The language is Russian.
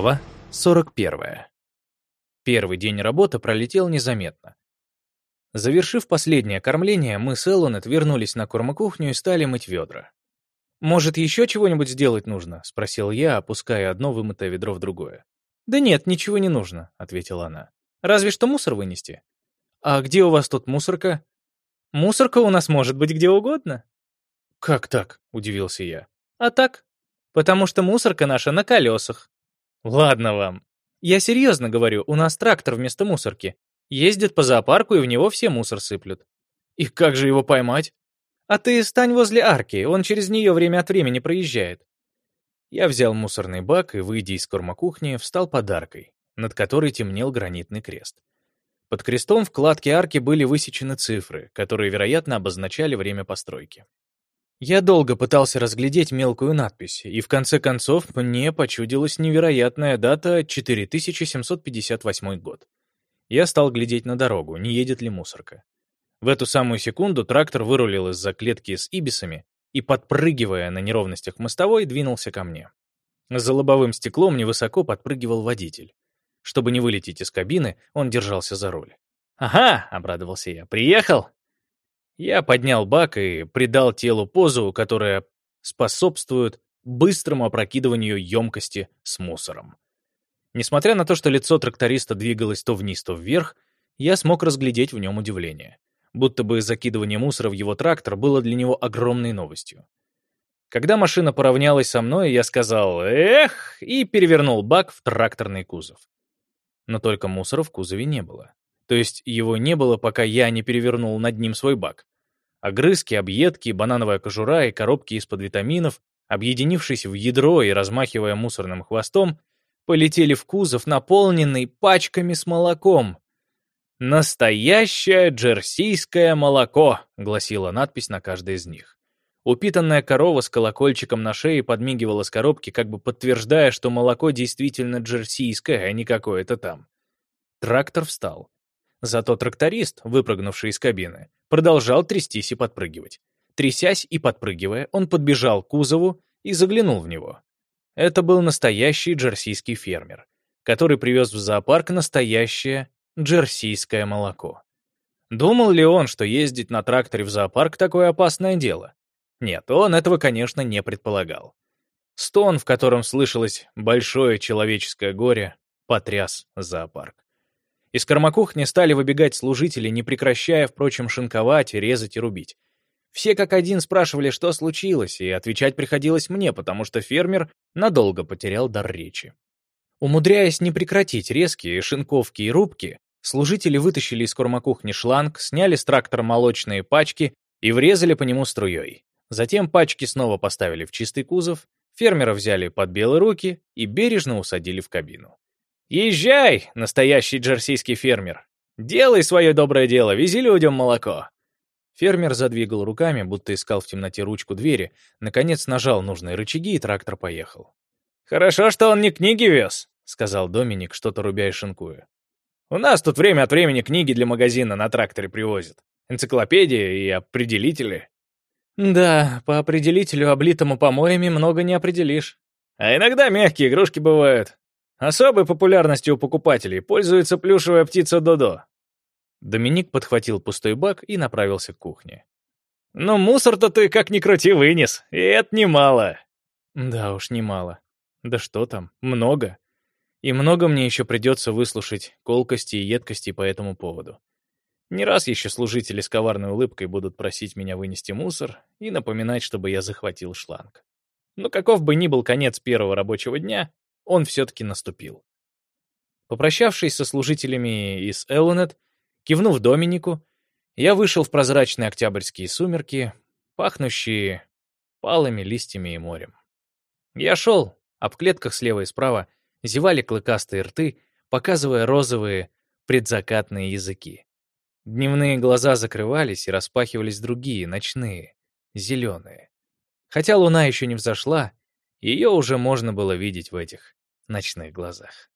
Глава 41. Первый день работы пролетел незаметно. Завершив последнее кормление, мы с Эллонет вернулись на кормокухню и стали мыть ведра. «Может, еще чего-нибудь сделать нужно?» — спросил я, опуская одно вымытое ведро в другое. «Да нет, ничего не нужно», — ответила она. «Разве что мусор вынести». «А где у вас тут мусорка?» «Мусорка у нас может быть где угодно». «Как так?» — удивился я. «А так. Потому что мусорка наша на колесах». «Ладно вам. Я серьезно говорю, у нас трактор вместо мусорки. Ездит по зоопарку, и в него все мусор сыплют». «И как же его поймать?» «А ты стань возле арки, он через нее время от времени проезжает». Я взял мусорный бак и, выйдя из кормокухни, встал под аркой, над которой темнел гранитный крест. Под крестом в кладке арки были высечены цифры, которые, вероятно, обозначали время постройки. Я долго пытался разглядеть мелкую надпись, и в конце концов мне почудилась невероятная дата 4758 год. Я стал глядеть на дорогу, не едет ли мусорка. В эту самую секунду трактор вырулил из-за клетки с ибисами и, подпрыгивая на неровностях мостовой, двинулся ко мне. За лобовым стеклом невысоко подпрыгивал водитель. Чтобы не вылететь из кабины, он держался за руль. «Ага!» — обрадовался я. «Приехал?» Я поднял бак и придал телу позу, которая способствует быстрому опрокидыванию емкости с мусором. Несмотря на то, что лицо тракториста двигалось то вниз, то вверх, я смог разглядеть в нем удивление. Будто бы закидывание мусора в его трактор было для него огромной новостью. Когда машина поравнялась со мной, я сказал «Эх!» и перевернул бак в тракторный кузов. Но только мусора в кузове не было. То есть его не было, пока я не перевернул над ним свой бак. Огрызки, объедки, банановая кожура и коробки из-под витаминов, объединившись в ядро и размахивая мусорным хвостом, полетели в кузов, наполненный пачками с молоком. «Настоящее джерсийское молоко», — гласила надпись на каждой из них. Упитанная корова с колокольчиком на шее подмигивала с коробки, как бы подтверждая, что молоко действительно джерсийское, а не какое-то там. Трактор встал. Зато тракторист, выпрыгнувший из кабины, продолжал трястись и подпрыгивать. Трясясь и подпрыгивая, он подбежал к кузову и заглянул в него. Это был настоящий джерсийский фермер, который привез в зоопарк настоящее джерсийское молоко. Думал ли он, что ездить на тракторе в зоопарк такое опасное дело? Нет, он этого, конечно, не предполагал. Стон, в котором слышалось большое человеческое горе, потряс зоопарк. Из кормокухни стали выбегать служители, не прекращая, впрочем, шинковать, резать и рубить. Все как один спрашивали, что случилось, и отвечать приходилось мне, потому что фермер надолго потерял дар речи. Умудряясь не прекратить резкие шинковки и рубки, служители вытащили из кормокухни шланг, сняли с трактора молочные пачки и врезали по нему струей. Затем пачки снова поставили в чистый кузов, фермера взяли под белые руки и бережно усадили в кабину. «Езжай, настоящий джерсийский фермер! Делай свое доброе дело, вези людям молоко!» Фермер задвигал руками, будто искал в темноте ручку двери, наконец нажал нужные рычаги, и трактор поехал. «Хорошо, что он не книги вез», — сказал Доминик, что-то рубя и шинкуя. «У нас тут время от времени книги для магазина на тракторе привозят. Энциклопедии и определители». «Да, по определителю, облитому помоями, много не определишь». «А иногда мягкие игрушки бывают. Особой популярностью у покупателей пользуется плюшевая птица Додо. Доминик подхватил пустой бак и направился к кухне. «Ну, мусор-то ты, как ни крути, вынес, и это немало». «Да уж, немало. Да что там, много. И много мне еще придется выслушать колкости и едкости по этому поводу. Не раз еще служители с коварной улыбкой будут просить меня вынести мусор и напоминать, чтобы я захватил шланг. Но каков бы ни был конец первого рабочего дня, он все-таки наступил. Попрощавшись со служителями из Эллонет, кивнув Доминику, я вышел в прозрачные октябрьские сумерки, пахнущие палыми листьями и морем. Я шел, а в клетках слева и справа зевали клыкастые рты, показывая розовые предзакатные языки. Дневные глаза закрывались и распахивались другие, ночные, зеленые. Хотя луна еще не взошла, ее уже можно было видеть в этих ночных глазах.